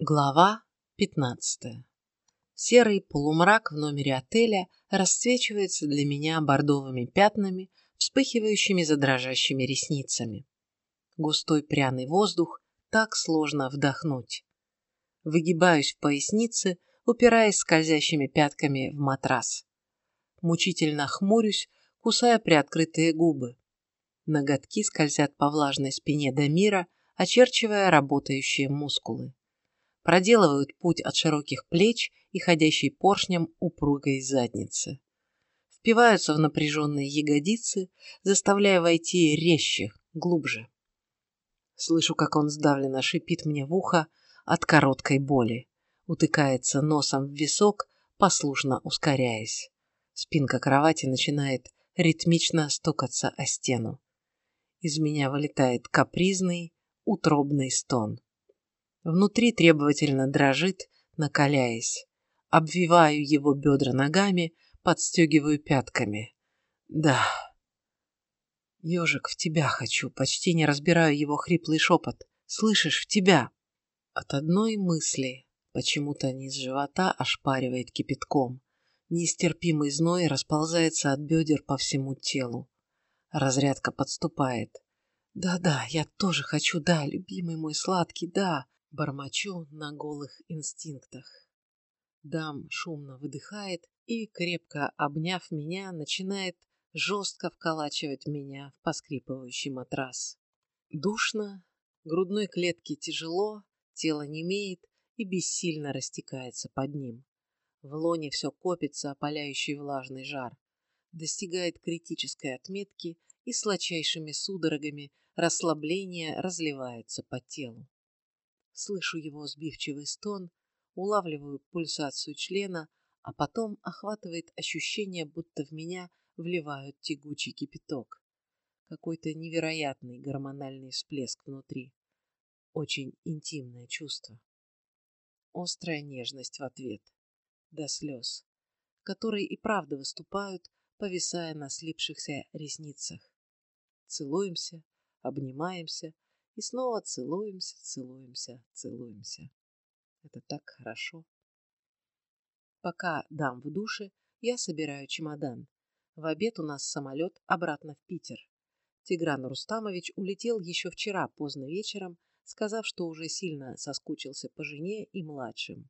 Глава 15. Серый полумрак в номере отеля расцвечивается для меня бордовыми пятнами, вспыхивающими за дрожащими ресницами. Густой пряный воздух так сложно вдохнуть. Выгибаюсь в пояснице, упираясь скользящими пятками в матрас. Мучительно хмурюсь, кусая приоткрытые губы. Ноготки скользят по влажной спине Дамира, очерчивая работающие мускулы проделывают путь от широких плеч и ходящей поршнем упругой задницы. Впиваются в напряженные ягодицы, заставляя войти резче, глубже. Слышу, как он сдавленно шипит мне в ухо от короткой боли, утыкается носом в висок, послушно ускоряясь. Спинка кровати начинает ритмично стукаться о стену. Из меня вылетает капризный, утробный стон. Внутри требовательно дрожит, накаляясь. Обвиваю его бедра ногами, подстегиваю пятками. Да. Ежик, в тебя хочу, почти не разбираю его хриплый шепот. Слышишь, в тебя. От одной мысли почему-то низ живота ошпаривает кипятком. Нестерпимый зной расползается от бедер по всему телу. Разрядка подступает. Да-да, я тоже хочу, да, любимый мой сладкий, да. Бормочу на голых инстинктах. Дам шумно выдыхает и, крепко обняв меня, начинает жестко вколачивать меня в поскрипывающий матрас. Душно, грудной клетке тяжело, тело немеет и бессильно растекается под ним. В лоне все копится, опаляющий влажный жар. Достигает критической отметки и сладчайшими судорогами расслабление разливается по телу. Слышу его сбивчивый стон, улавливаю пульсацию члена, а потом охватывает ощущение, будто в меня вливают тягучий кипяток. Какой-то невероятный гормональный всплеск внутри. Очень интимное чувство. Острая нежность в ответ. До слез. Которые и правда выступают, повисая на слипшихся ресницах. Целуемся, обнимаемся, и снова целуемся, целуемся, целуемся. Это так хорошо. Пока дам в душе, я собираю чемодан. В обед у нас самолет обратно в Питер. Тигран Рустамович улетел еще вчера поздно вечером, сказав, что уже сильно соскучился по жене и младшим.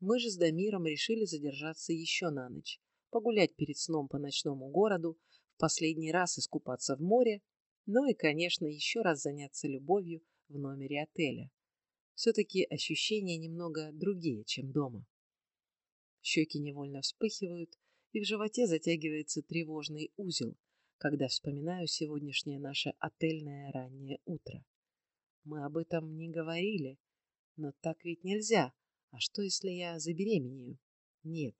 Мы же с Дамиром решили задержаться еще на ночь, погулять перед сном по ночному городу, в последний раз искупаться в море ну и, конечно, еще раз заняться любовью в номере отеля. Все-таки ощущения немного другие, чем дома. Щеки невольно вспыхивают, и в животе затягивается тревожный узел, когда вспоминаю сегодняшнее наше отельное раннее утро. Мы об этом не говорили, но так ведь нельзя. А что, если я забеременею? Нет,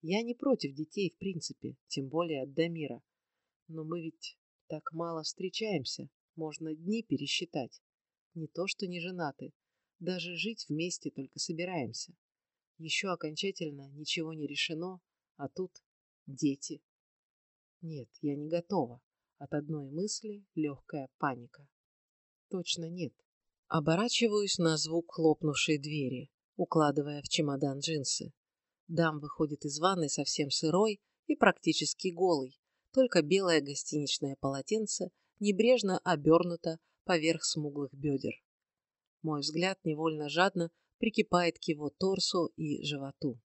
я не против детей в принципе, тем более от Дамира. Но мы ведь так мало встречаемся, можно дни пересчитать. Не то, что не женаты, даже жить вместе только собираемся. Еще окончательно ничего не решено, а тут дети. Нет, я не готова. От одной мысли легкая паника. Точно нет. Оборачиваюсь на звук хлопнувшей двери, укладывая в чемодан джинсы. Дам выходит из ванной совсем сырой и практически голый, только белое гостиничное полотенце небрежно обернуто поверх смуглых бедер. Мой взгляд невольно жадно прикипает к его торсу и животу.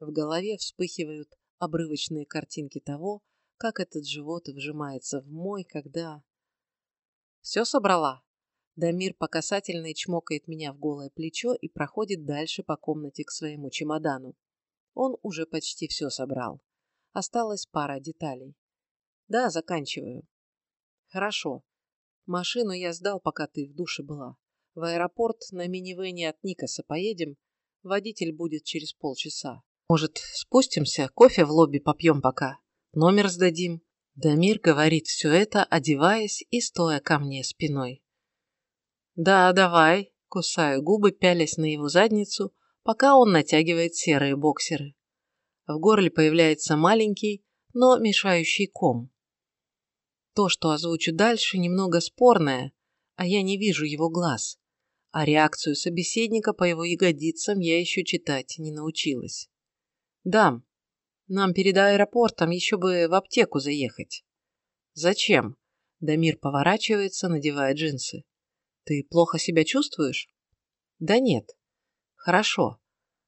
В голове вспыхивают обрывочные картинки того, как этот живот вжимается в мой, когда... «Все собрала?» Дамир по касательной чмокает меня в голое плечо и проходит дальше по комнате к своему чемодану. Он уже почти все собрал. Осталась пара деталей. Да, заканчиваю. Хорошо. Машину я сдал, пока ты в душе была. В аэропорт на минивэне от Никаса поедем. Водитель будет через полчаса. Может, спустимся, кофе в лобби попьем пока. Номер сдадим. Дамир говорит все это, одеваясь и стоя ко мне спиной. Да, давай. Кусаю губы, пялясь на его задницу, пока он натягивает серые боксеры. В горле появляется маленький, но мешающий ком. То, что озвучу дальше, немного спорное, а я не вижу его глаз. а реакцию собеседника по его ягодицам я еще читать не научилась. «Дам, нам перед аэропортом еще бы в аптеку заехать». «Зачем?» Дамир поворачивается, надевая джинсы. «Ты плохо себя чувствуешь?» «Да нет». «Хорошо.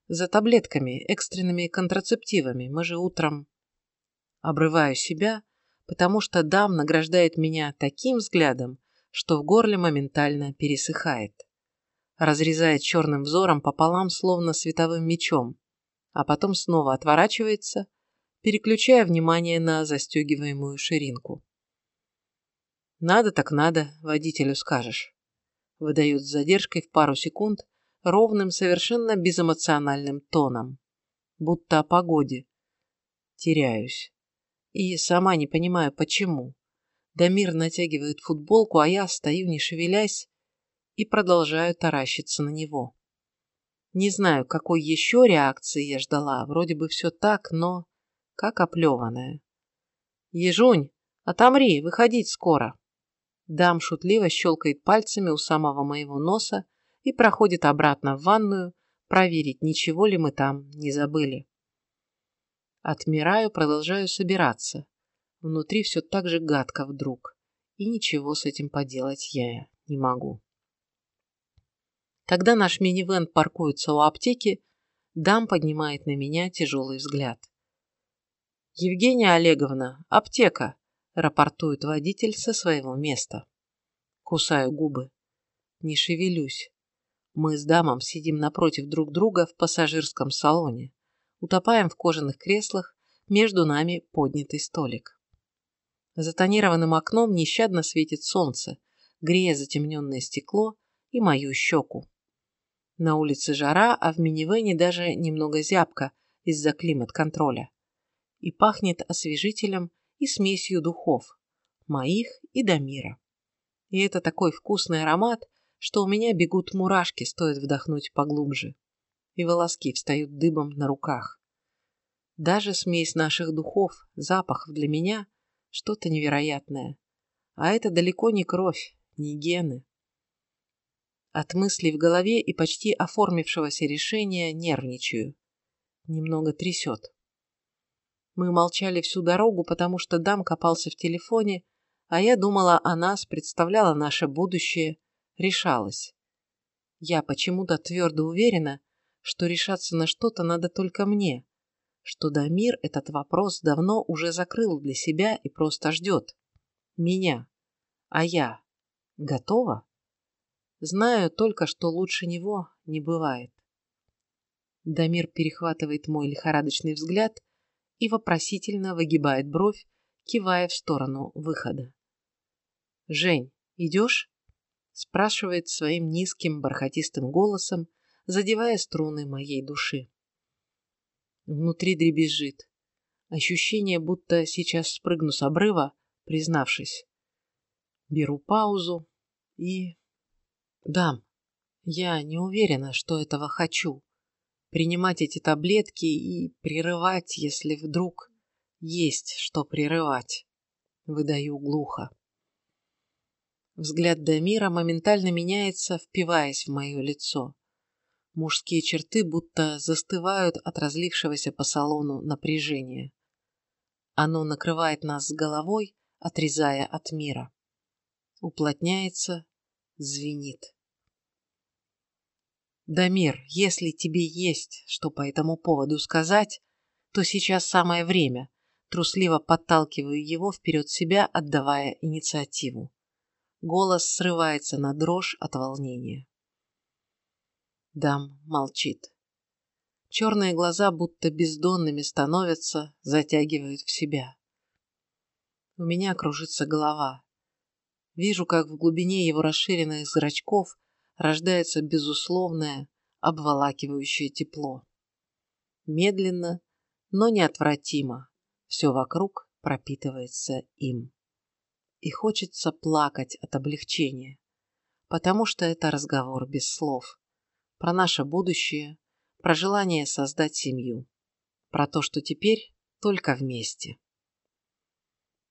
За таблетками, экстренными контрацептивами. Мы же утром...» Обрываю себя, потому что дам награждает меня таким взглядом, что в горле моментально пересыхает. Разрезает черным взором пополам, словно световым мечом, а потом снова отворачивается, переключая внимание на застегиваемую ширинку. «Надо так надо, водителю скажешь», выдает с задержкой в пару секунд ровным, совершенно безэмоциональным тоном. Будто о погоде. Теряюсь. И сама не понимаю, почему. Дамир натягивает футболку, а я стою, не шевелясь, и продолжаю таращиться на него. Не знаю, какой еще реакции я ждала, вроде бы все так, но как оплеванная. «Ежунь, отомри, выходить скоро!» Дам шутливо щелкает пальцами у самого моего носа и проходит обратно в ванную, проверить, ничего ли мы там не забыли. Отмираю, продолжаю собираться. Внутри все так же гадко вдруг, и ничего с этим поделать я не могу. Когда наш минивэн паркуется у аптеки, дам поднимает на меня тяжелый взгляд. «Евгения Олеговна, аптека!» – рапортует водитель со своего места. Кусаю губы. Не шевелюсь. Мы с дамом сидим напротив друг друга в пассажирском салоне. Утопаем в кожаных креслах, между нами поднятый столик. За тонированным окном нещадно светит солнце, грея затемненное стекло и мою щеку. На улице жара, а в минивэне даже немного зябко из-за климат-контроля и пахнет освежителем и смесью духов, моих и Дамира. И это такой вкусный аромат, что у меня бегут мурашки, стоит вдохнуть поглубже, и волоски встают дыбом на руках. Даже смесь наших духов, запахов для меня – что-то невероятное. А это далеко не кровь, не гены. От мыслей в голове и почти оформившегося решения нервничаю. Немного трясет. Мы молчали всю дорогу, потому что дам копался в телефоне, а я думала о нас, представляла наше будущее, решалась. Я почему-то твердо уверена, что решаться на что-то надо только мне, что Дамир этот вопрос давно уже закрыл для себя и просто ждет. Меня. А я. Готова? Знаю только, что лучше него не бывает. Дамир перехватывает мой лихорадочный взгляд и вопросительно выгибает бровь, кивая в сторону выхода. «Жень, идешь?» спрашивает своим низким бархатистым голосом, задевая струны моей души. Внутри дребезжит. Ощущение, будто сейчас спрыгну с обрыва, признавшись. Беру паузу и... Дам, я не уверена, что этого хочу принимать эти таблетки и прерывать, если вдруг есть что прерывать. Выдаю глухо. Взгляд Дамира моментально меняется, впиваясь в мое лицо. Мужские черты будто застывают от разлившегося по салону напряжения. Оно накрывает нас с головой, отрезая от мира. Уплотняется, звенит. Дамир, если тебе есть что по этому поводу сказать, то сейчас самое время. Трусливо подталкиваю его вперед себя, отдавая инициативу. Голос срывается на дрожь от волнения. Дам молчит. Черные глаза будто бездонными становятся, затягивают в себя. У меня кружится голова. Вижу, как в глубине его расширенных зрачков рождается безусловное, обволакивающее тепло. Медленно, но неотвратимо все вокруг пропитывается им. И хочется плакать от облегчения, потому что это разговор без слов. Про наше будущее, про желание создать семью, про то, что теперь только вместе.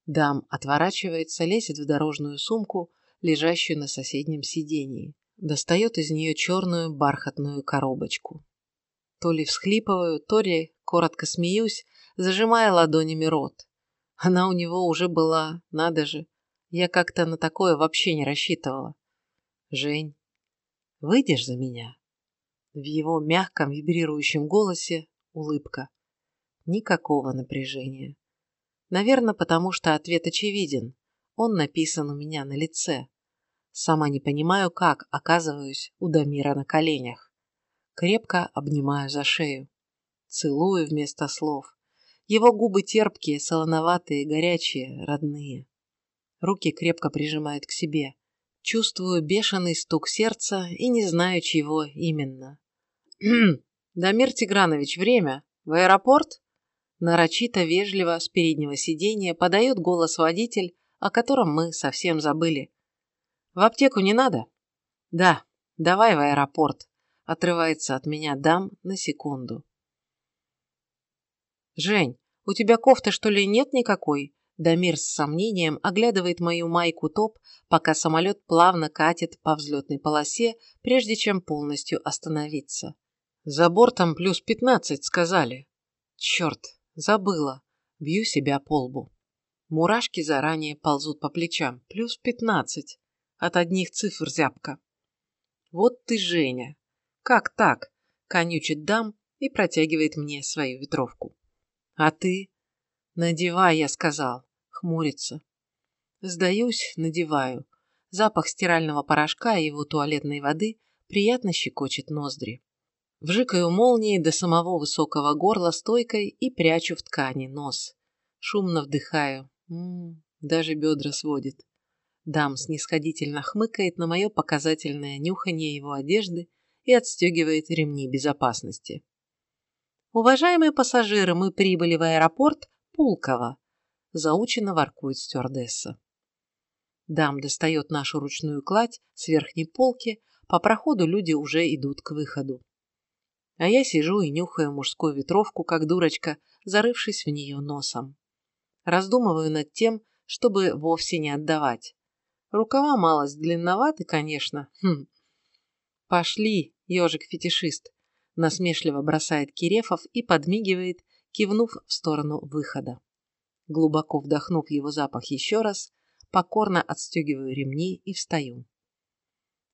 Дам отворачивается, лезет в дорожную сумку, лежащую на соседнем сидении, достает из нее черную бархатную коробочку. То ли всхлипываю, то ли коротко смеюсь, зажимая ладонями рот. Она у него уже была, надо же. Я как-то на такое вообще не рассчитывала. Жень, выйдешь за меня? В его мягком вибрирующем голосе улыбка. Никакого напряжения. Наверное, потому что ответ очевиден. Он написан у меня на лице. Сама не понимаю, как оказываюсь у Дамира на коленях. Крепко обнимаю за шею. Целую вместо слов. Его губы терпкие, солоноватые, горячие, родные. Руки крепко прижимают к себе. Чувствую бешеный стук сердца и не знаю, чего именно. «Дамир Тигранович, время? В аэропорт?» Нарочито вежливо с переднего сиденья подает голос водитель, о котором мы совсем забыли. «В аптеку не надо?» «Да, давай в аэропорт», — отрывается от меня дам на секунду. «Жень, у тебя кофты, что ли, нет никакой?» Дамир с сомнением оглядывает мою майку-топ, пока самолет плавно катит по взлетной полосе, прежде чем полностью остановиться. «За бортом плюс пятнадцать, сказали». «Черт, забыла». Бью себя по лбу. Мурашки заранее ползут по плечам. Плюс пятнадцать. От одних цифр зябко. «Вот ты, Женя!» «Как так?» – конючит дам и протягивает мне свою ветровку. А ты? Надевай, я сказал. Хмурится. Сдаюсь, надеваю. Запах стирального порошка и его туалетной воды приятно щекочет ноздри. Вжикаю молнией до самого высокого горла стойкой и прячу в ткани нос. Шумно вдыхаю. М -м, даже бедра сводит. Дам снисходительно хмыкает на мое показательное нюхание его одежды и отстегивает ремни безопасности. «Уважаемые пассажиры, мы прибыли в аэропорт Пулково», заучено воркует стюардесса. Дам достает нашу ручную кладь с верхней полки, по проходу люди уже идут к выходу. А я сижу и нюхаю мужскую ветровку, как дурочка, зарывшись в нее носом. Раздумываю над тем, чтобы вовсе не отдавать. Рукава малость длинноваты, конечно. Хм. Пошли, ежик-фетишист насмешливо бросает Кирефов и подмигивает, кивнув в сторону выхода. Глубоко вдохнув его запах еще раз, покорно отстегиваю ремни и встаю.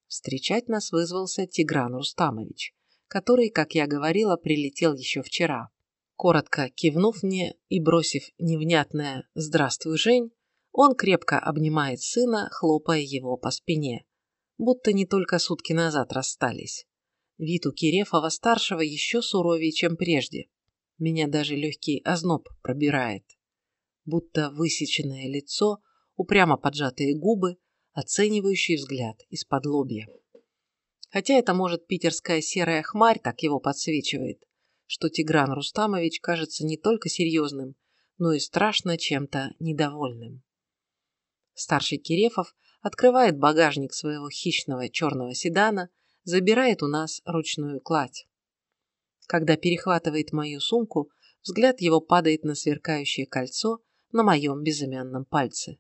Встречать нас вызвался Тигран Рустамович, который, как я говорила, прилетел еще вчера. Коротко кивнув мне и бросив невнятное «Здравствуй, Жень», он крепко обнимает сына, хлопая его по спине, будто не только сутки назад расстались. Вид у Кирефова-старшего еще суровее, чем прежде. Меня даже легкий озноб пробирает. Будто высеченное лицо, упрямо поджатые губы, оценивающий взгляд из-под лобья. Хотя это, может, питерская серая хмарь так его подсвечивает, что Тигран Рустамович кажется не только серьезным, но и страшно чем-то недовольным. Старший Кирефов открывает багажник своего хищного черного седана забирает у нас ручную кладь. Когда перехватывает мою сумку, взгляд его падает на сверкающее кольцо на моем безымянном пальце.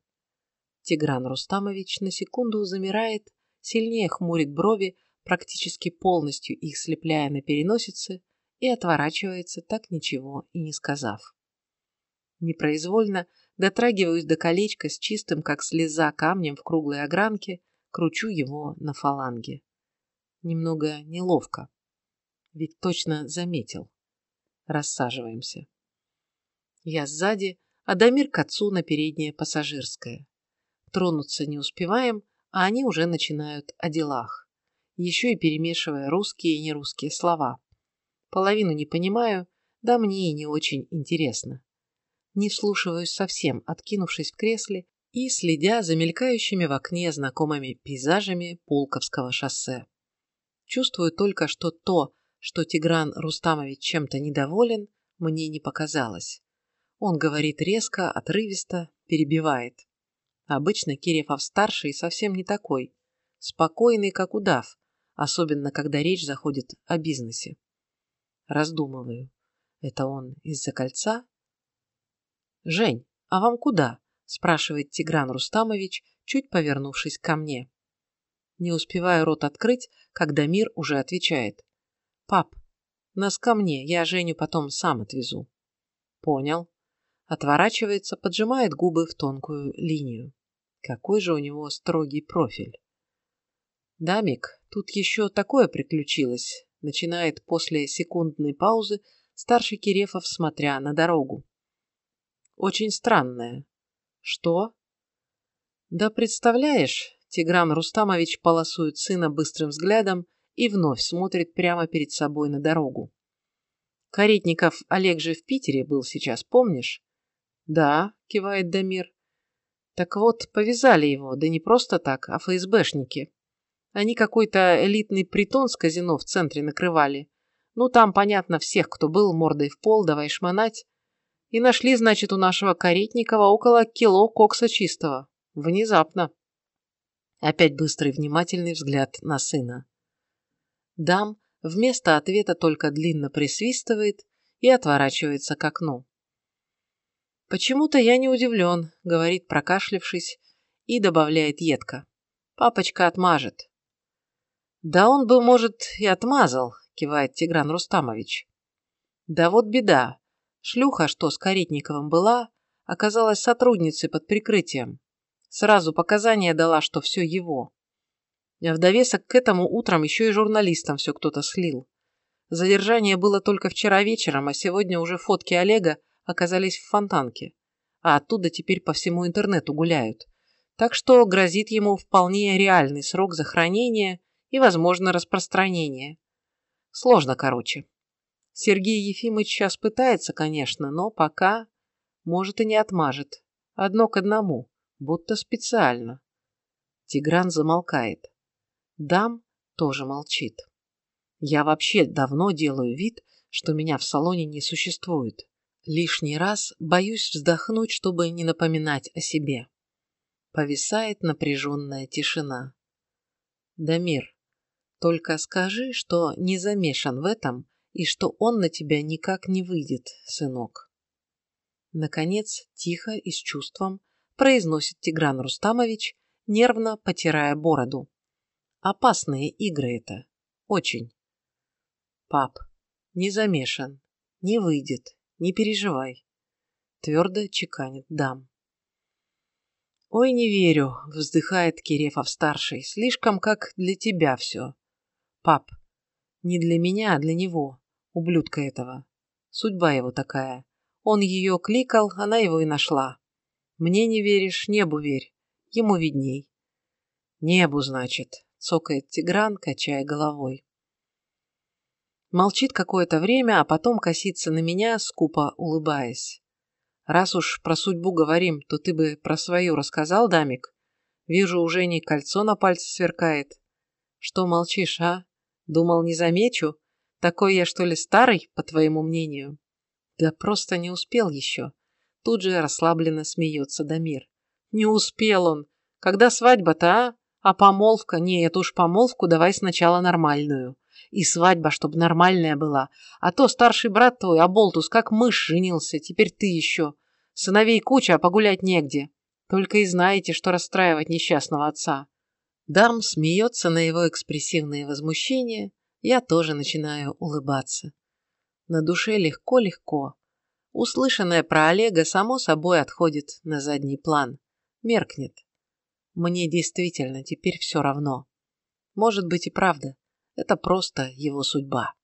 Тигран Рустамович на секунду замирает, сильнее хмурит брови, практически полностью их слепляя на переносице, и отворачивается, так ничего и не сказав. Непроизвольно дотрагиваюсь до колечка с чистым, как слеза, камнем в круглой огранке, кручу его на фаланге. Немного неловко. Ведь точно заметил. Рассаживаемся. Я сзади, а Дамир к отцу на переднее пассажирское. Тронуться не успеваем, а они уже начинают о делах. Еще и перемешивая русские и нерусские слова. Половину не понимаю, да мне и не очень интересно. Не вслушиваюсь совсем, откинувшись в кресле и следя за мелькающими в окне знакомыми пейзажами Пулковского шоссе. Чувствую только, что то, что Тигран Рустамович чем-то недоволен, мне не показалось. Он говорит резко, отрывисто, перебивает. Обычно Кирефов-старший совсем не такой. Спокойный, как удав, особенно когда речь заходит о бизнесе. Раздумываю. Это он из-за кольца? «Жень, а вам куда?» – спрашивает Тигран Рустамович, чуть повернувшись ко мне. Не успеваю рот открыть, когда мир уже отвечает. «Пап, нас ко мне, я Женю потом сам отвезу». «Понял». Отворачивается, поджимает губы в тонкую линию. Какой же у него строгий профиль. «Дамик, тут еще такое приключилось», начинает после секундной паузы старший Кирефов, смотря на дорогу. «Очень странное». «Что?» «Да представляешь, Тигран Рустамович полосует сына быстрым взглядом и вновь смотрит прямо перед собой на дорогу. Каретников Олег же в Питере был сейчас, помнишь? Да, кивает Дамир. Так вот, повязали его, да не просто так, а ФСБшники. Они какой-то элитный притон с казино в центре накрывали. Ну, там, понятно, всех, кто был мордой в пол, давай шмонать. И нашли, значит, у нашего Каретникова около кило кокса чистого. Внезапно. Опять быстрый внимательный взгляд на сына. Дам вместо ответа только длинно присвистывает и отворачивается к окну. «Почему-то я не удивлен», — говорит, прокашлившись, и добавляет едко. «Папочка отмажет». «Да он бы, может, и отмазал», — кивает Тигран Рустамович. «Да вот беда. Шлюха, что с Каретниковым была, оказалась сотрудницей под прикрытием. Сразу показания дала, что все его. А в довесок к этому утром еще и журналистам все кто-то слил. Задержание было только вчера вечером, а сегодня уже фотки Олега оказались в фонтанке. А оттуда теперь по всему интернету гуляют. Так что грозит ему вполне реальный срок захоронения и, возможно, распространения. Сложно, короче. Сергей Ефимович сейчас пытается, конечно, но пока, может, и не отмажет. Одно к одному будто специально. Тигран замолкает. Дам тоже молчит. Я вообще давно делаю вид, что меня в салоне не существует. Лишний раз боюсь вздохнуть, чтобы не напоминать о себе. Повисает напряженная тишина. Дамир, только скажи, что не замешан в этом и что он на тебя никак не выйдет, сынок. Наконец, тихо и с чувством произносит Тигран Рустамович, нервно потирая бороду. Опасные игры это. Очень. Пап, не замешан. Не выйдет. Не переживай. Твердо чеканит дам. «Ой, не верю», — вздыхает Кирефов-старший. «Слишком как для тебя все. Пап, не для меня, а для него, ублюдка этого. Судьба его такая. Он ее кликал, она его и нашла. Мне не веришь, небу верь. Ему видней. Небу, значит, цокает Тигран, качая головой. Молчит какое-то время, а потом косится на меня, скупо улыбаясь. Раз уж про судьбу говорим, то ты бы про свою рассказал, Дамик? Вижу, уже не кольцо на пальце сверкает. Что молчишь, а? Думал, не замечу? Такой я, что ли, старый, по твоему мнению? Да просто не успел еще. Тут же расслабленно смеется Дамир. Не успел он. Когда свадьба-то, а? А помолвка? Не, эту уж помолвку давай сначала нормальную. И свадьба, чтобы нормальная была. А то старший брат твой, Аболтус, как мышь женился, теперь ты еще. Сыновей куча, а погулять негде. Только и знаете, что расстраивать несчастного отца. Дам смеется на его экспрессивные возмущения. Я тоже начинаю улыбаться. На душе легко-легко. Услышанное про Олега само собой отходит на задний план. Меркнет. Мне действительно теперь все равно. Может быть и правда. Это просто его судьба.